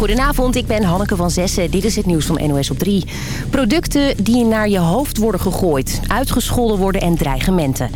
Goedenavond, ik ben Hanneke van Zessen. Dit is het nieuws van NOS op 3. Producten die naar je hoofd worden gegooid, uitgescholden worden en dreigementen.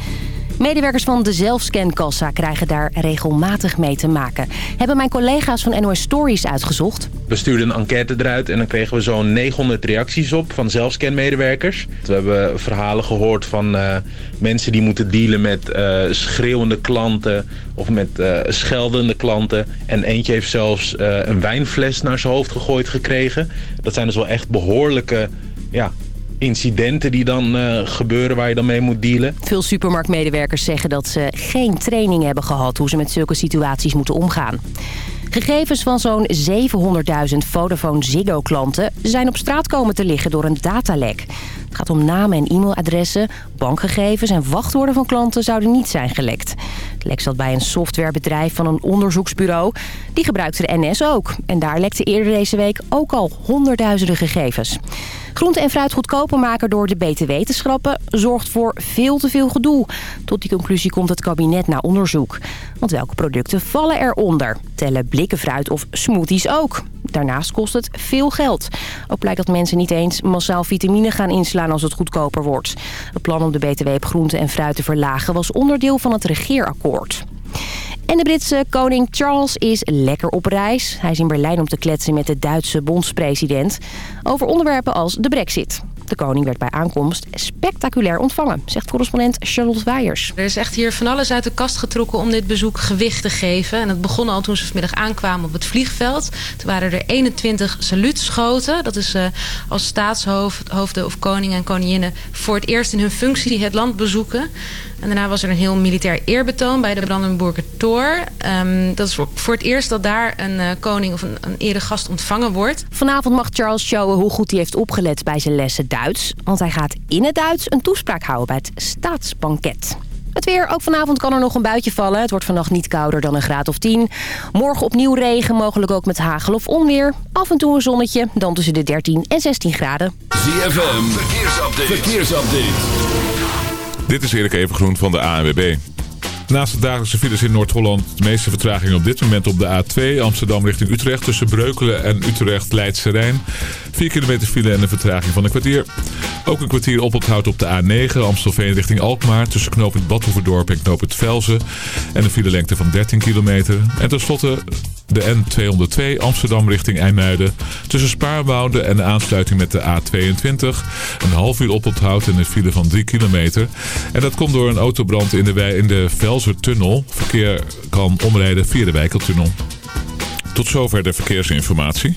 Medewerkers van de zelfscankassa krijgen daar regelmatig mee te maken. Hebben mijn collega's van NOS Stories uitgezocht. We stuurden een enquête eruit en dan kregen we zo'n 900 reacties op van zelfscanmedewerkers. We hebben verhalen gehoord van uh, mensen die moeten dealen met uh, schreeuwende klanten of met uh, scheldende klanten. En eentje heeft zelfs een wijnfles naar zijn hoofd gegooid gekregen. Dat zijn dus wel echt behoorlijke ja, incidenten die dan uh, gebeuren waar je dan mee moet dealen. Veel supermarktmedewerkers zeggen dat ze geen training hebben gehad... hoe ze met zulke situaties moeten omgaan. Gegevens van zo'n 700.000 Vodafone Ziggo-klanten zijn op straat komen te liggen door een datalek. Het gaat om namen en e-mailadressen, bankgegevens en wachtwoorden van klanten zouden niet zijn gelekt. Het lek zat bij een softwarebedrijf van een onderzoeksbureau. Die gebruikte de NS ook. En daar lekte eerder deze week ook al honderdduizenden gegevens. Groente en fruit goedkoper maken door de BTW te schrappen... zorgt voor veel te veel gedoe. Tot die conclusie komt het kabinet na onderzoek. Want welke producten vallen eronder? Tellen blikken fruit of smoothies ook? Daarnaast kost het veel geld. Ook blijkt dat mensen niet eens massaal vitamine gaan inslaan als het goedkoper wordt. Het plan om de BTW op groente en fruit te verlagen was onderdeel van het regeerakkoord. En de Britse koning Charles is lekker op reis. Hij is in Berlijn om te kletsen met de Duitse bondspresident... over onderwerpen als de brexit. De koning werd bij aankomst spectaculair ontvangen, zegt correspondent Charlotte Weijers. Er is echt hier van alles uit de kast getrokken om dit bezoek gewicht te geven. En het begon al toen ze vanmiddag aankwamen op het vliegveld. Toen waren er 21 saluutschoten. Dat is uh, als staatshoofden of koningen en koninginnen voor het eerst in hun functie het land bezoeken. En daarna was er een heel militair eerbetoon bij de Brandenburger Tor. Um, dat is voor, voor, het eerst dat daar een uh, koning of een, een eregast ontvangen wordt. Vanavond mag Charles showen hoe goed hij heeft opgelet bij zijn lessen Duits. Want hij gaat in het Duits een toespraak houden bij het staatsbanket. Het weer, ook vanavond kan er nog een buitje vallen. Het wordt vannacht niet kouder dan een graad of 10. Morgen opnieuw regen, mogelijk ook met hagel of onweer. Af en toe een zonnetje, dan tussen de 13 en 16 graden. ZFM, verkeersupdate. verkeersupdate. Dit is Erik Evengroen van de ANWB. Naast de dagelijkse files in Noord-Holland de meeste vertraging op dit moment op de A2 Amsterdam richting Utrecht tussen Breukelen en Utrecht Leidse Rijn. 4 kilometer file en een vertraging van een kwartier. Ook een kwartier oponthoud op de A9 Amstelveen richting Alkmaar tussen knooppunt Badhoevedorp en knooppunt Velzen. En een filelengte van 13 kilometer. En tenslotte de N202 Amsterdam richting IJmuiden. Tussen Spaarwouden en de aansluiting met de A22. Een half uur oponthoud en een file van 3 kilometer. En dat komt door een autobrand in de, in de Velsertunnel. Verkeer kan omrijden via de Wijkeltunnel. Tot zover de verkeersinformatie.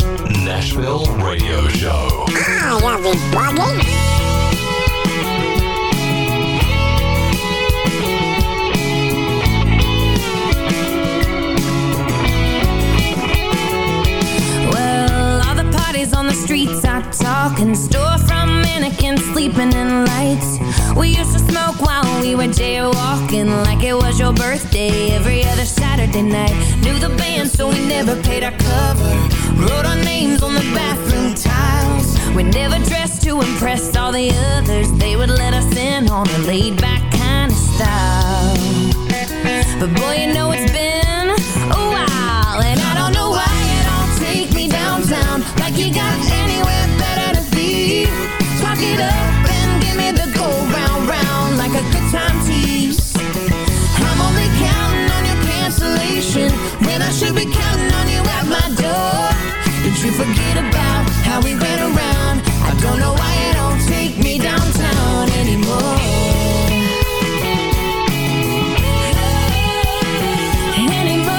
Nashville Radio Show. Ah, everybody. on the streets are talking Store from mannequins sleeping in lights We used to smoke while we were jaywalking Like it was your birthday every other Saturday night Knew the band so we never paid our cover. Wrote our names on the bathroom tiles. We never dressed to impress all the others. They would let us in on a laid back kind of style. But boy you know it's been a while And I don't know why you don't take me downtown. Like you got anywhere better to be. Talk it up and give me the go round, round Like a good time tease. I'm only counting on your cancellation When I should be counting on you at my door Did you forget about how we ran around? I don't know why you don't take me downtown anymore Anymore.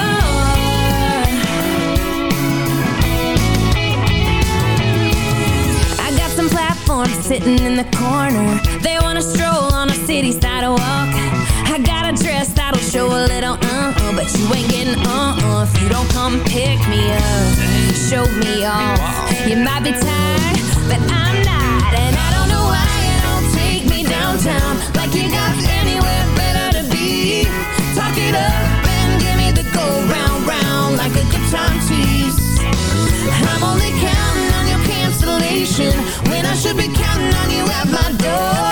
I got some platforms sitting in the corner They wanna stroll on a city sidewalk I got a dress that'll show a little but you ain't getting uh-uh if you don't come pick me up. Show me off. You might be tired, but I'm not. And I don't know why you don't take me downtown. Like you got anywhere better to be. Talk it up and give me the go round round Like a good time tease I'm only counting on your cancellation When I should be counting on you at my door.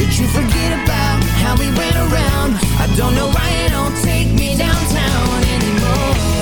Did you forget about how we went around. I don't know why it don't take me downtown anymore.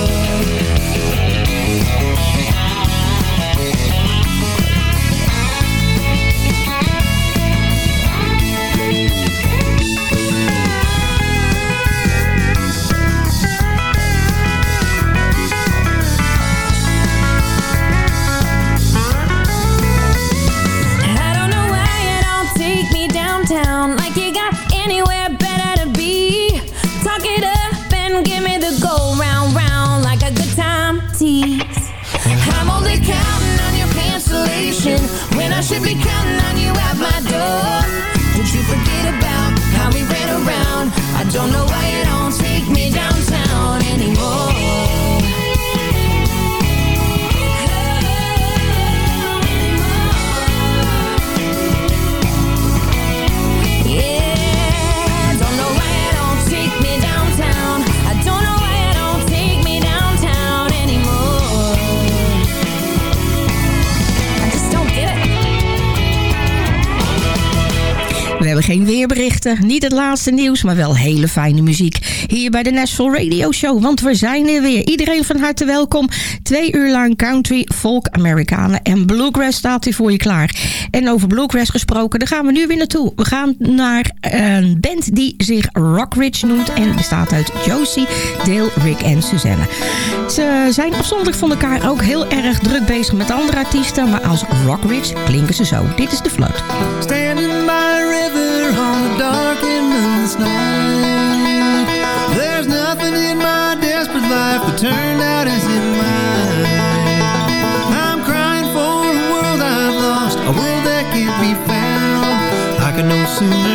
Weerberichten, niet het laatste nieuws, maar wel hele fijne muziek. Hier bij de Nashville Radio Show, want we zijn er weer. Iedereen van harte welkom. Twee uur lang country, folk, Amerikanen en bluegrass staat hier voor je klaar. En over bluegrass gesproken, daar gaan we nu weer naartoe. We gaan naar een band die zich Rockridge noemt en bestaat uit Josie, Dale, Rick en Suzanne. Ze zijn afzonderlijk van elkaar ook heel erg druk bezig met andere artiesten, maar als Rockridge klinken ze zo. Dit is de float. Standing by dark and moonless night. There's nothing in my desperate life that turned out as it might I'm crying for a world I've lost, a world that can't be found. I can no sooner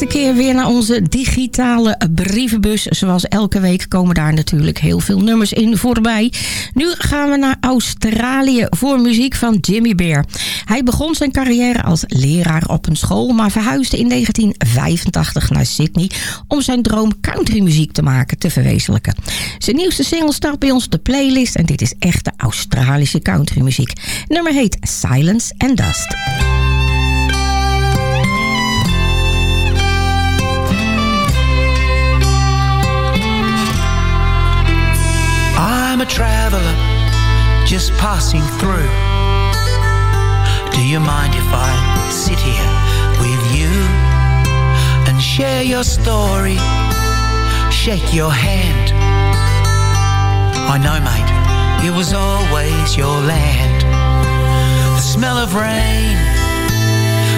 eerste keer weer naar onze digitale brievenbus. Zoals elke week komen daar natuurlijk heel veel nummers in voorbij. Nu gaan we naar Australië voor muziek van Jimmy Bear. Hij begon zijn carrière als leraar op een school... maar verhuisde in 1985 naar Sydney... om zijn droom countrymuziek te maken te verwezenlijken. Zijn nieuwste single staat bij ons op de playlist... en dit is echte Australische countrymuziek. Nummer heet Silence and Dust. Traveler just passing through. Do you mind if I sit here with you and share your story, shake your hand? I know, mate, it was always your land. The smell of rain,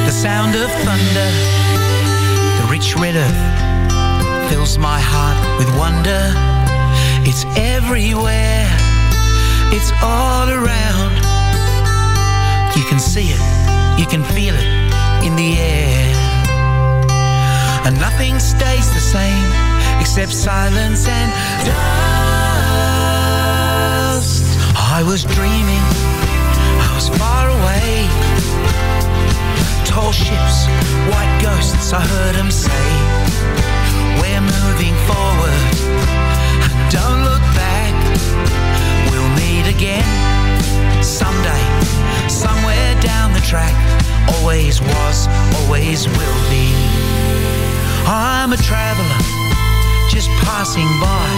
the sound of thunder, the rich red earth fills my heart with wonder. It's everywhere, it's all around. You can see it, you can feel it in the air. And nothing stays the same except silence and dust. I was dreaming, I was far away. Tall ships, white ghosts, I heard them say, We're moving forward look back, we'll meet again someday, somewhere down the track. Always was, always will be. I'm a traveler, just passing by.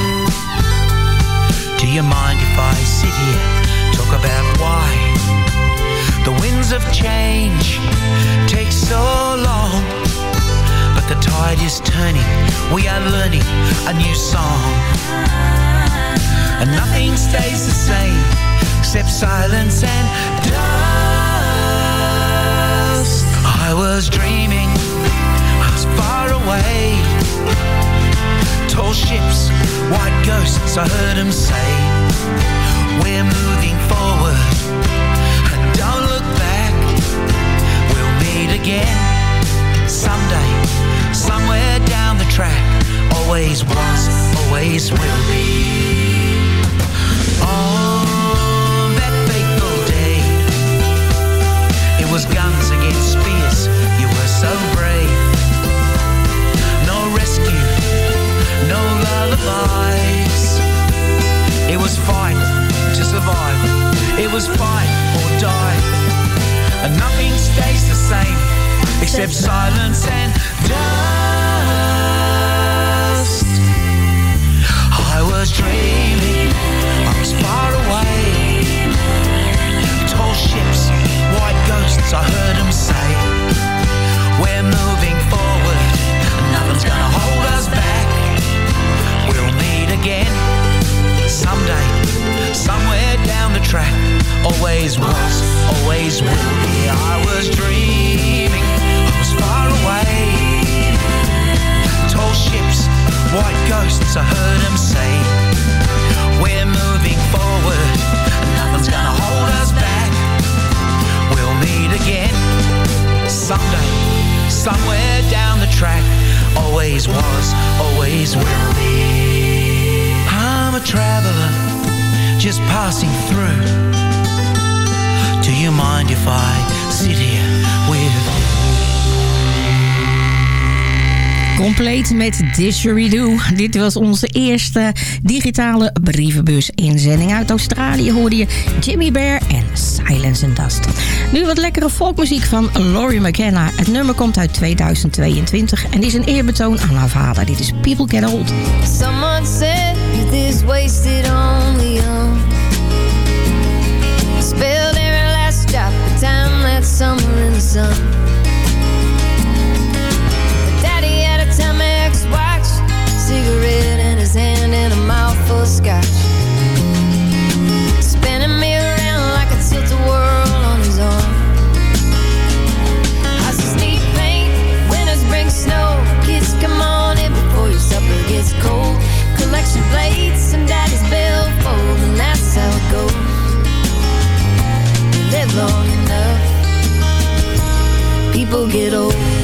Do you mind if I sit here, talk about why? The winds of change take so long but the tide is turning. We are learning a new song. And nothing stays the same except silence and dust. I was dreaming, I was far away. Tall ships, white ghosts, I heard them say. We're moving forward and don't look back. We'll meet again someday, somewhere down the track. Always was, always will be. On that fateful day, it was guns against spears. You were so brave. No rescue, no lullabies. It was fight to survive. It was fight or die. And nothing stays the same except silence and dust. Was dreaming, I was far away. Tall ships, met Didgeridoo. Dit was onze eerste digitale brievenbus inzending. Uit Australië hoorde je Jimmy Bear en Silence and Dust. Nu wat lekkere folkmuziek van Laurie McKenna. Het nummer komt uit 2022 en is een eerbetoon aan haar vader. Dit is People Get Old. Someone said this wasted young. Spilled every last drop that. People get old.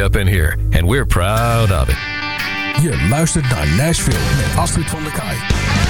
up in here, and we're proud of it. Je luistert naar Nashville met Astrid van der Kaai.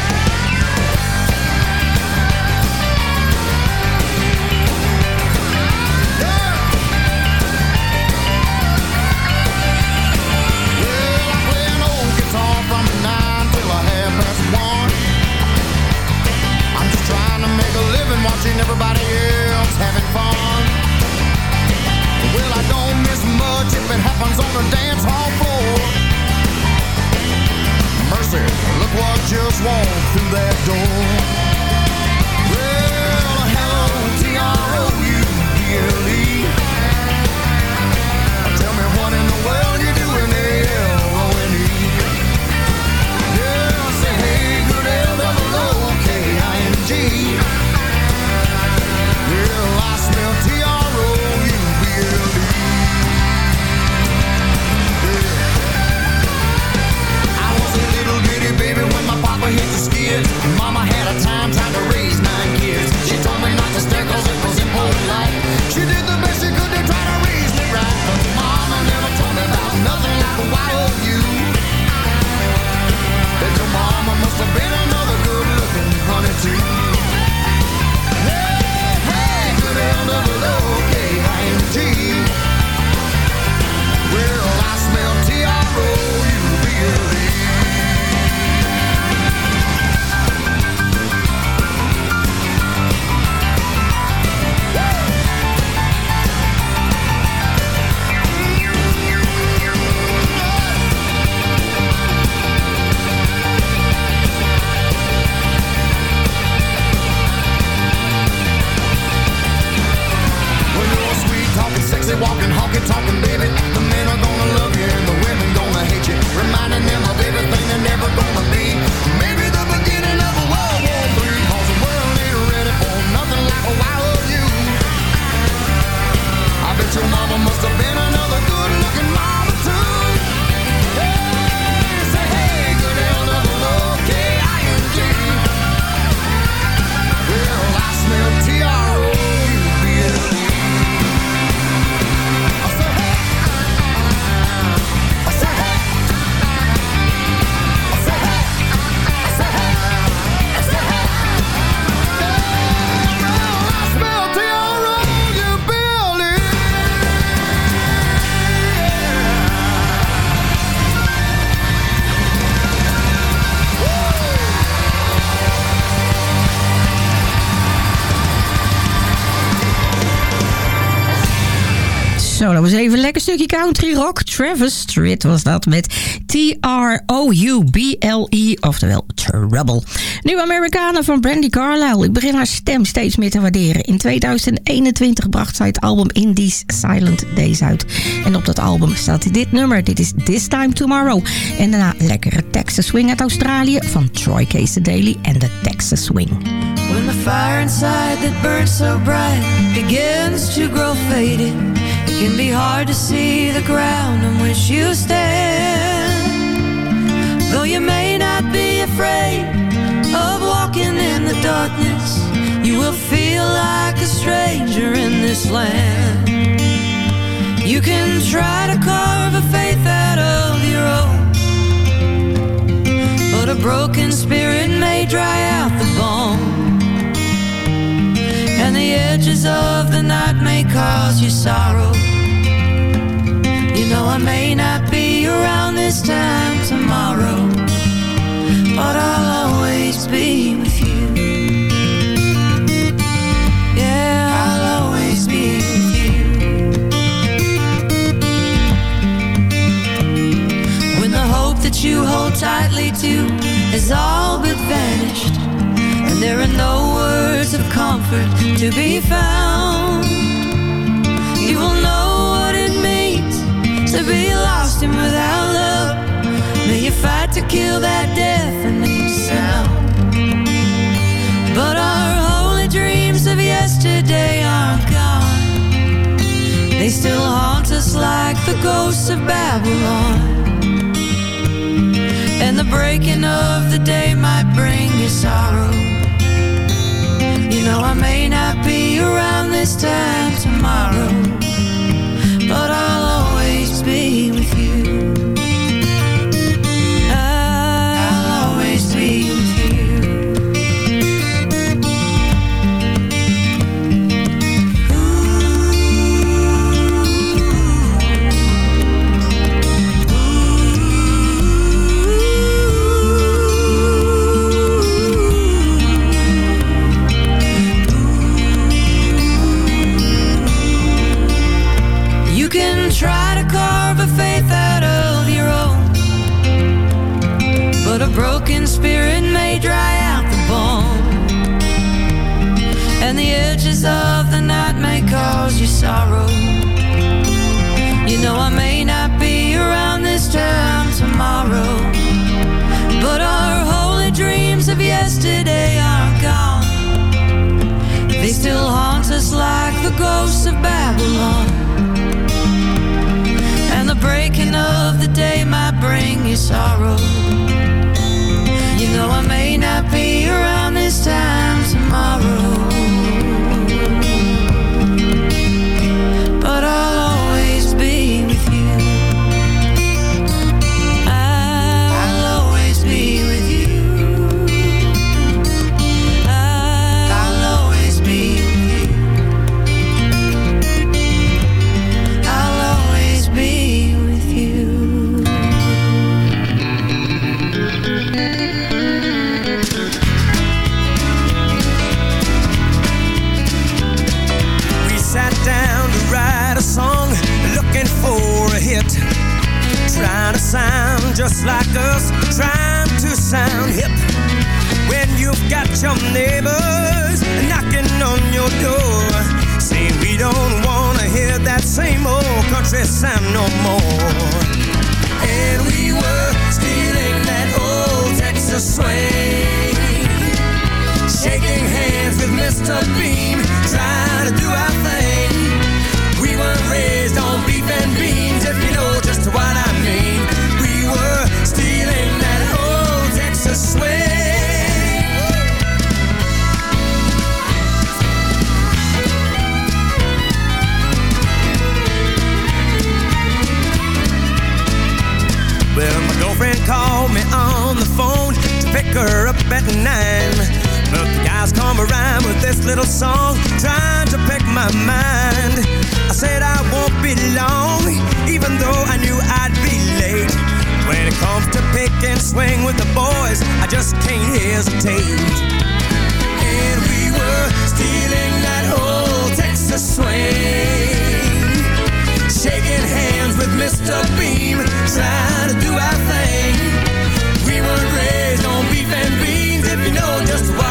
Nou, dat was even een lekker stukje country rock. Travis Street was dat met T-R-O-U-B-L-E, oftewel Trouble. Nu Amerikanen van Brandy Carlisle. Ik begin haar stem steeds meer te waarderen. In 2021 bracht zij het album Indies Silent Days uit. En op dat album staat dit nummer. Dit is This Time Tomorrow. En daarna lekkere Texas Swing uit Australië van Troy Case Daily en The Texas Swing. When the fire inside that burns so bright begins to grow faded can be hard to see the ground on which you stand. Though you may not be afraid of walking in the darkness, you will feel like a stranger in this land. You can try to carve a faith out of your own, but a broken spirit may dry out the bone. And the edges of the night may cause you sorrow Know I may not be around this time tomorrow. But I'll always be with you. Yeah, I'll always be with you. When the hope that you hold tightly to has all but vanished, and there are no words of comfort to be found, to be lost and without love. May you fight to kill that deafening sound. But our holy dreams of yesterday are gone. They still haunt us like the ghosts of Babylon. And the breaking of the day might bring you sorrow. You know, I may not be around this time tomorrow, yesterday are gone. They still haunt us like the ghosts of Babylon. And the breaking of the day might bring you sorrow. You know I may not be around this time tomorrow. Just like us, trying to sound hip. When you've got your neighbors knocking on your door, saying we don't wanna hear that same old country sound no more. And we were stealing that old Texas swing. Shaking hands with Mr. Bean, trying to do our thing. Called me on the phone to pick her up at nine. But the guys come around with this little song, trying to pick my mind. I said I won't be long, even though I knew I'd be late. When it comes to pick and swing with the boys, I just can't hesitate. And we were stealing that old Texas swing. Shaking hands with Mr. Beam, trying to do our thing. We weren't raised on beef and beans, if you know just what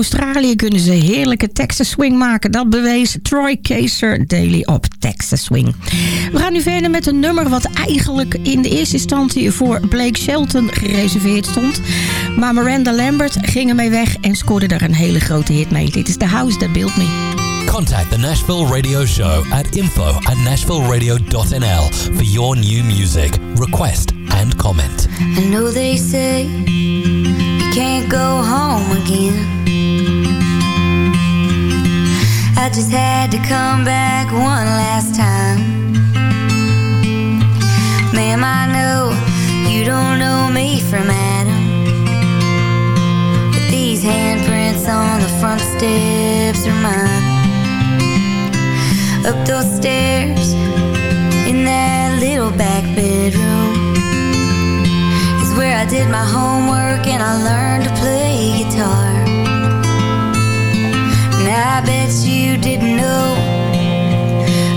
Australië kunnen ze heerlijke Texas Swing maken. Dat bewees Troy Kaser daily op Texas Swing. We gaan nu verder met een nummer wat eigenlijk in de eerste instantie voor Blake Shelton gereserveerd stond. Maar Miranda Lambert ging ermee weg en scoorde daar een hele grote hit mee. Dit is The House That Built Me. Contact the Nashville Radio Show at info at nashvilleradio.nl for your new music, request and comment. I know they say you can't go home again. I just had to come back one last time. Ma'am, I know you don't know me from Adam. But these handprints on the front steps are mine. Up those stairs in that little back bedroom is where I did my homework and I learned to play guitar. Bet you didn't know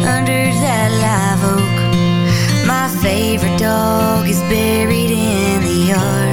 under that live oak my favorite dog is buried in the yard.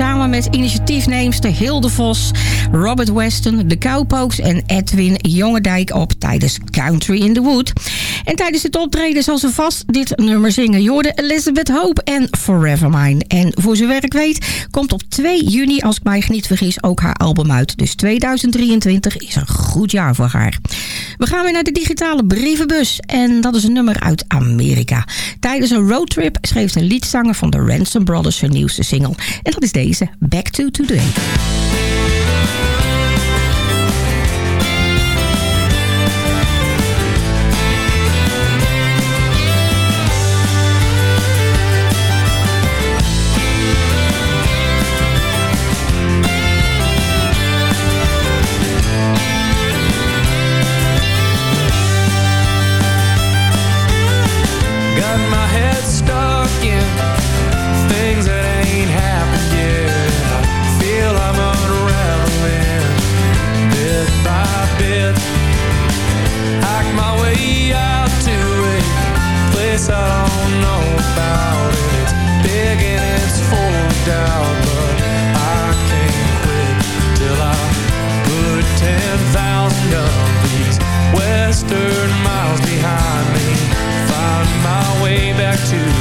samen met initiatiefneemster Hilde Vos, Robert Weston, de Cowpokes en Edwin Jongendijk op tijdens Country in the Wood. En tijdens het optreden zal ze vast dit nummer zingen. Jorden Elizabeth Hope en Forever Mine. En voor zover ik weet komt op 2 juni, als ik mij niet vergis, ook haar album uit. Dus 2023 is een goed jaar voor haar. We gaan weer naar de digitale brievenbus. En dat is een nummer uit Amerika. Tijdens een roadtrip schreef de liedzanger van de Ransom Brothers hun nieuwste single. En dat is deze, Back to Today. to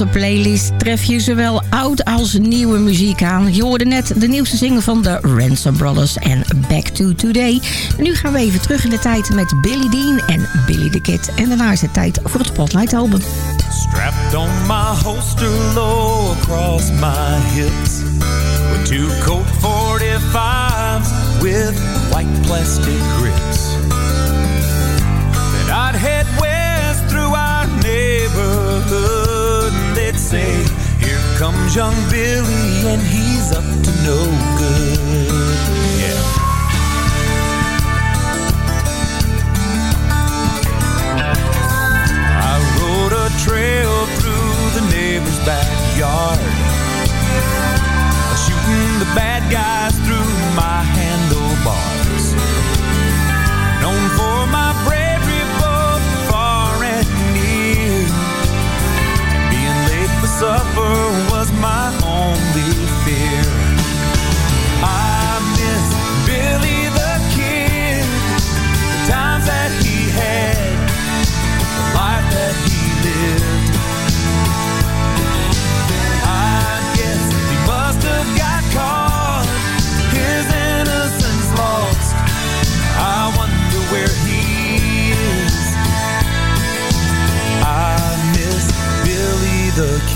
onze playlist tref je zowel oud als nieuwe muziek aan. Je hoorde net de nieuwste single van de Ransom Brothers en Back to Today. Nu gaan we even terug in de tijd met Billy Dean en Billy the Kid. En daarna is het tijd voor het Spotlight album. Strapped on my holster low across my hips With two Colt 45s with white plastic comes young Billy and he's up to no good. Yeah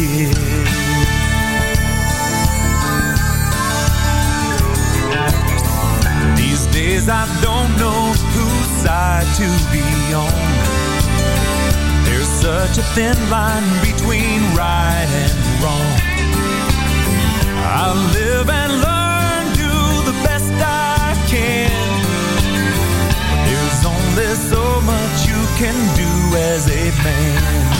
Kid. These days I don't know whose side to be on. There's such a thin line between right and wrong. I live and learn, do the best I can. But there's only so much you can do as a man.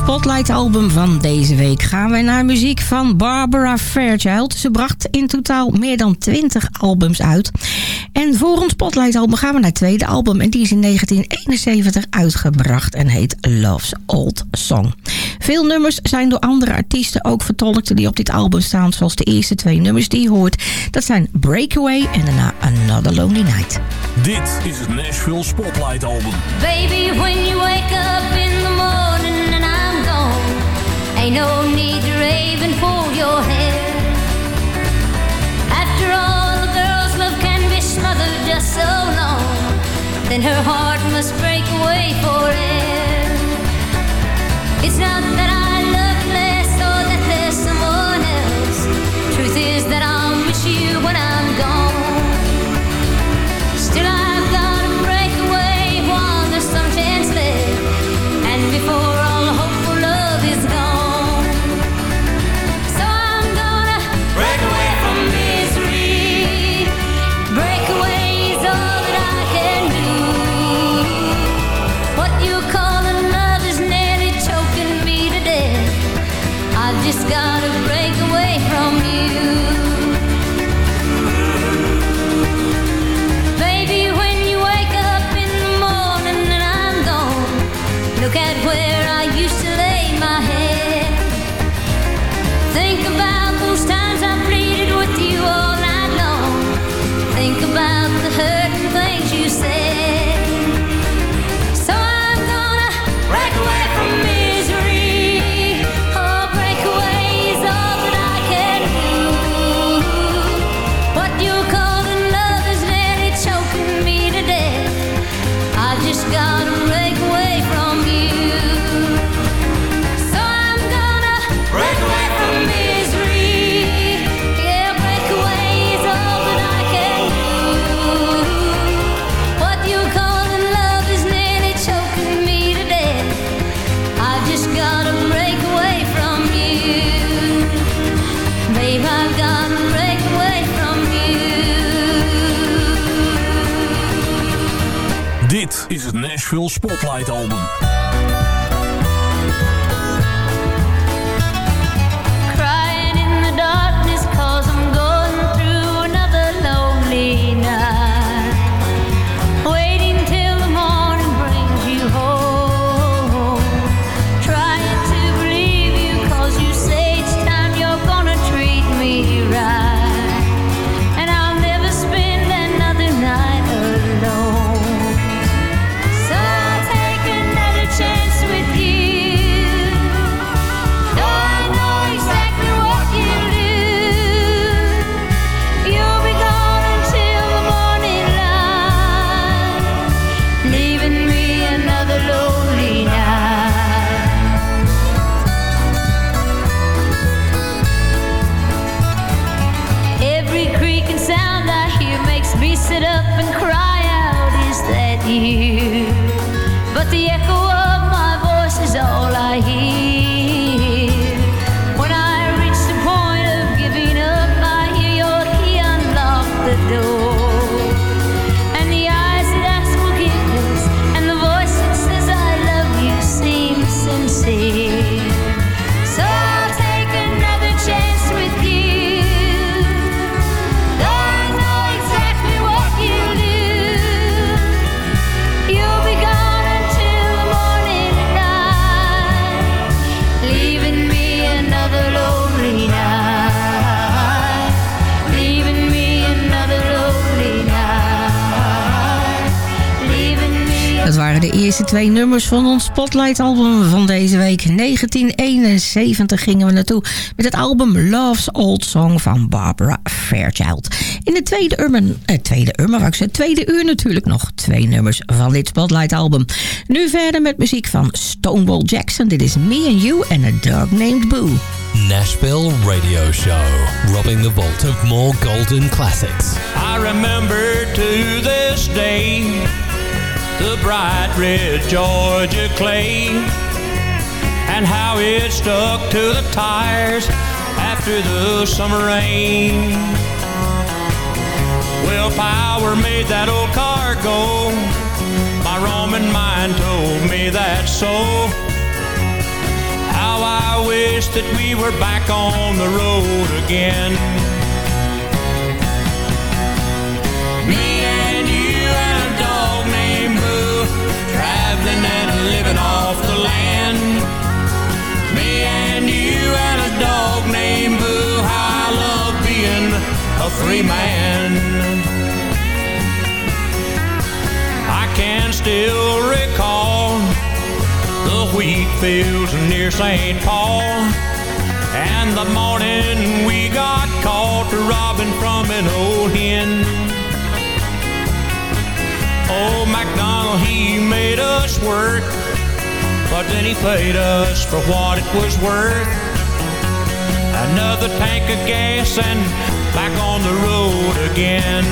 Voor het Spotlight-album van deze week gaan wij naar muziek van Barbara Fairchild. Ze bracht in totaal meer dan 20 albums uit. En voor ons Spotlight-album gaan we naar het tweede album. En die is in 1971 uitgebracht en heet Love's Old Song. Veel nummers zijn door andere artiesten ook vertolkt die op dit album staan. Zoals de eerste twee nummers die je hoort. Dat zijn Breakaway en daarna Another Lonely Night. Dit is het Nashville Spotlight Album. Baby, when you wake up Ain't no need to rave and pull your hair. After all, a girl's love can be smothered just so long. Then her heart must break away for air. It's not that I nummers van ons Spotlight-album van deze week. 1971 gingen we naartoe met het album Love's Old Song van Barbara Fairchild. In de tweede urban, eh, tweede ik tweede uur natuurlijk nog twee nummers van dit Spotlight-album. Nu verder met muziek van Stonewall Jackson. Dit is Me and You and a Dog Named Boo. Nashville Radio Show, robbing the vault of more golden classics. I remember to this day the bright red Georgia clay and how it stuck to the tires after the summer rain. Well, power made that old car go. My Roman mind told me that so. How I wish that we were back on the road again. free man. I can still recall the wheat fields near St. Paul and the morning we got caught robbing from an old hen. Old MacDonald, he made us work, but then he paid us for what it was worth. Another tank of gas and back on the road again.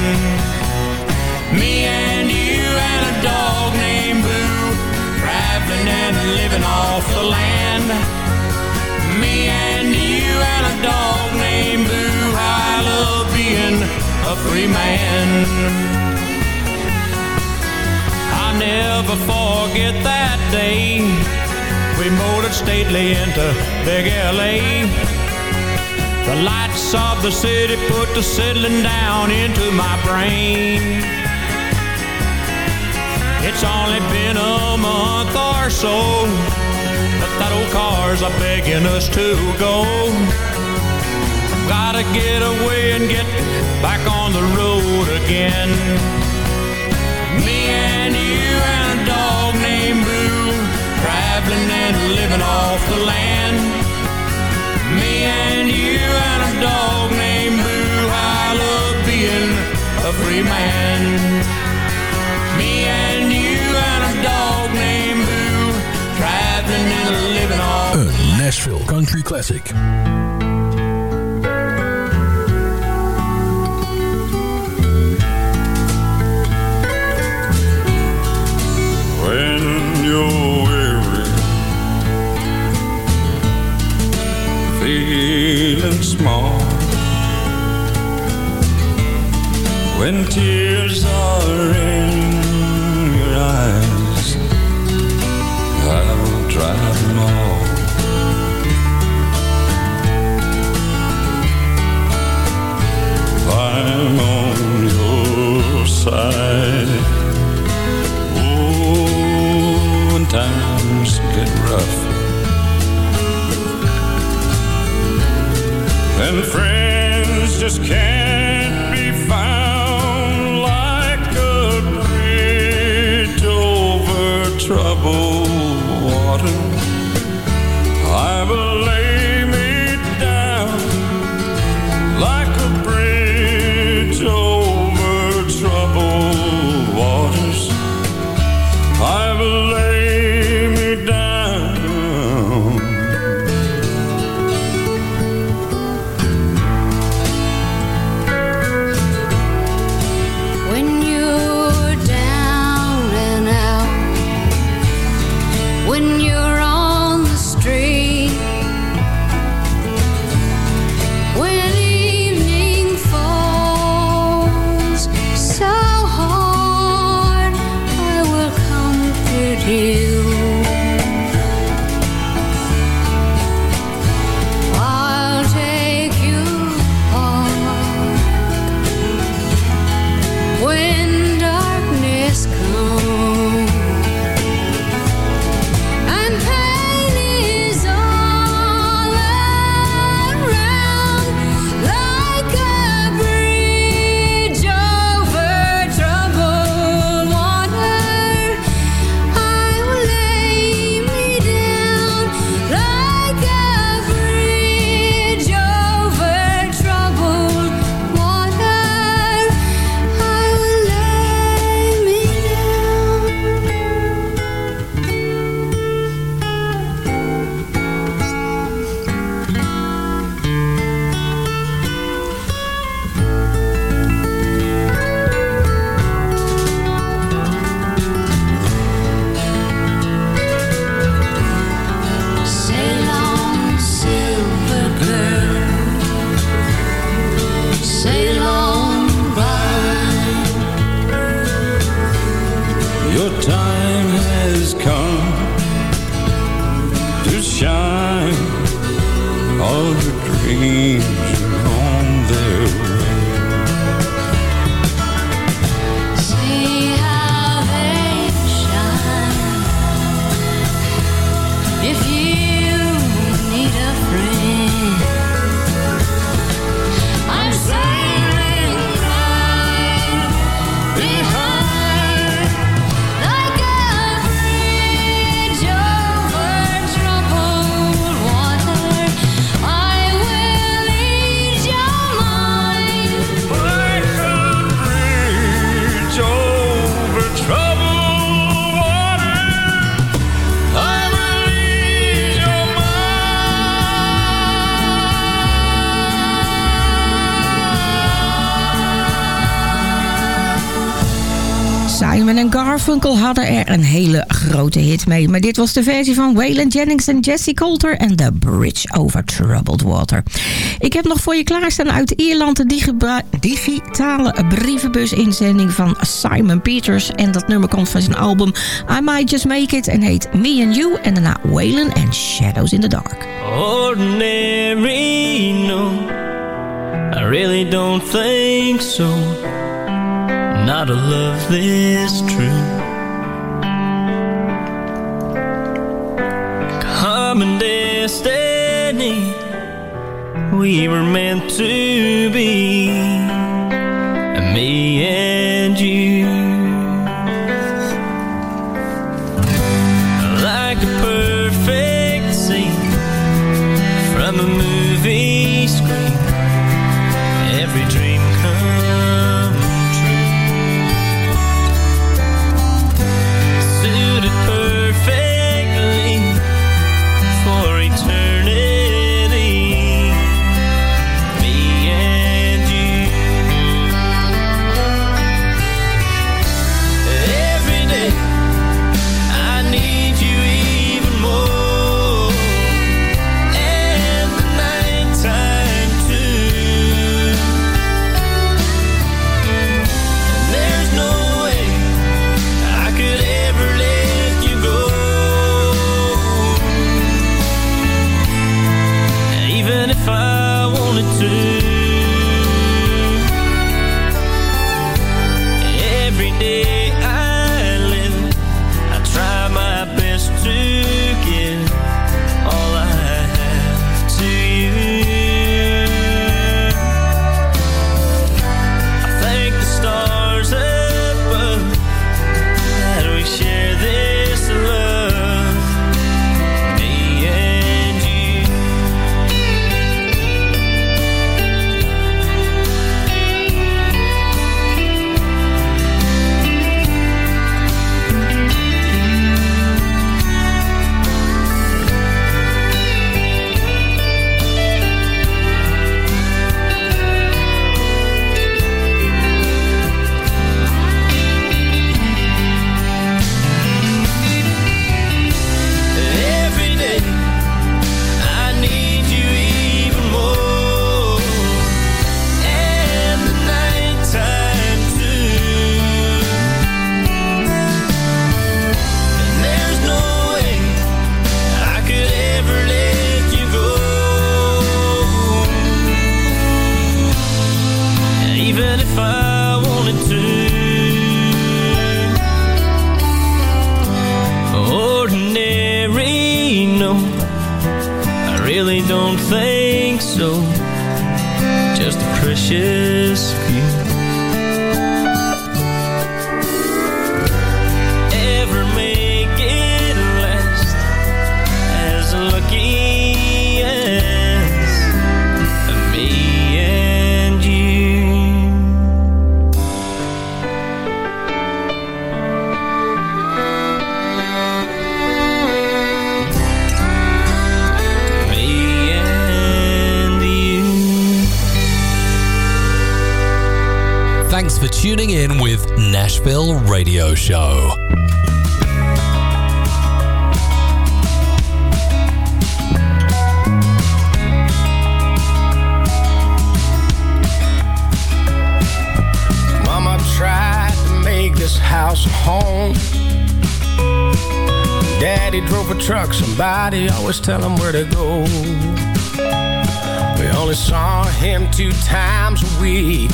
Me and you and a dog named Boo, traveling and living off the land. Me and you and a dog named Boo, I love being a free man. I'll never forget that day. We motored stately into big LA. The lights of the city put the settling down into my brain. It's only been a month or so, but that old car's a begging us to go. Gotta get away and get back on the road again. Me and you and a dog named Boo, traveling and living off the land. Me and you and a dog named Boo, I love being a free man. Me and you and a dog named Boo, traveling and living off. Een Nashville Country Classic. Small, when tears are in your eyes, I'll dry them all. I'm on your side. And friends just can't be found like a bridge over troubled Garfunkel hadden er een hele grote hit mee. Maar dit was de versie van Waylon Jennings en Jesse Coulter en The Bridge Over Troubled Water. Ik heb nog voor je klaarstaan uit Ierland de digi digitale brievenbus-inzending van Simon Peters. En dat nummer komt van zijn album I Might Just Make It en heet Me and You. En daarna Waylon and Shadows in the Dark. Ordinary, no, I really don't think so. Not a love this true. Common destiny, we were meant to be, me and you. Somebody always tell him where to go. We only saw him two times a week.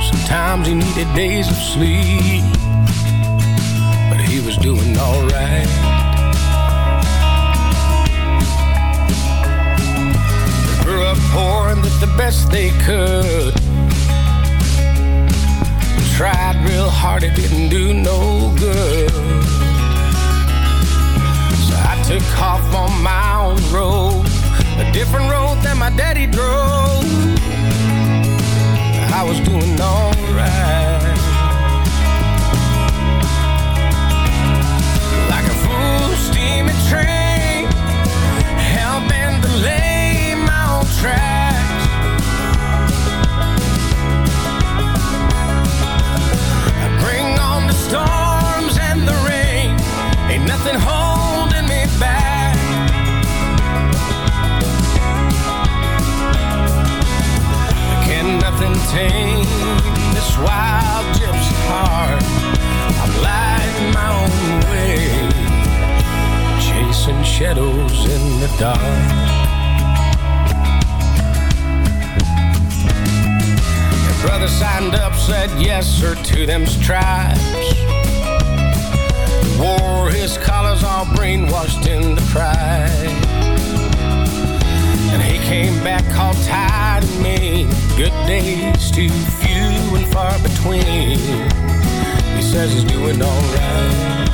Sometimes he needed days of sleep, but he was doing alright. They grew up poor and did the best they could. Tried real hard, it didn't do no good. Took off on my own road, a different road than my daddy drove. I was doing alright. Like a full steaming train, hell bent to lay my own tracks. I bring on the storms tame this wild gypsy heart. I'm lighting my own way, chasing shadows in the dark. Your brother signed up, said yes, sir, to them stripes. Wore his collars all brainwashed in the pride. Came back all tired and mean. Good days too few and far between. He says he's doing alright.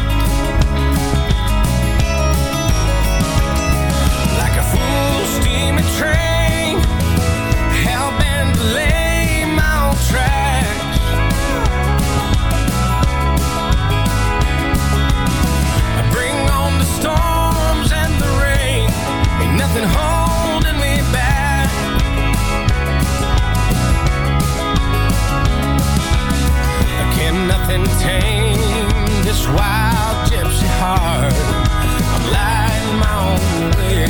Like a full steaming train, hell bent lay my tracks. I bring on the storms and the rain. Ain't nothing holding nothing tame this wild gypsy heart? I'm lighting my own way,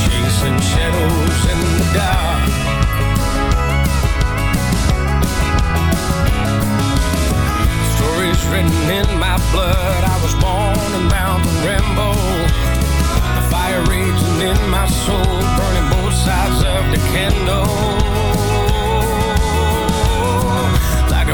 chasing shadows in the dark. Stories written in my blood. I was born and bound to Rambo. The fire raging in my soul, burning both sides of the candle.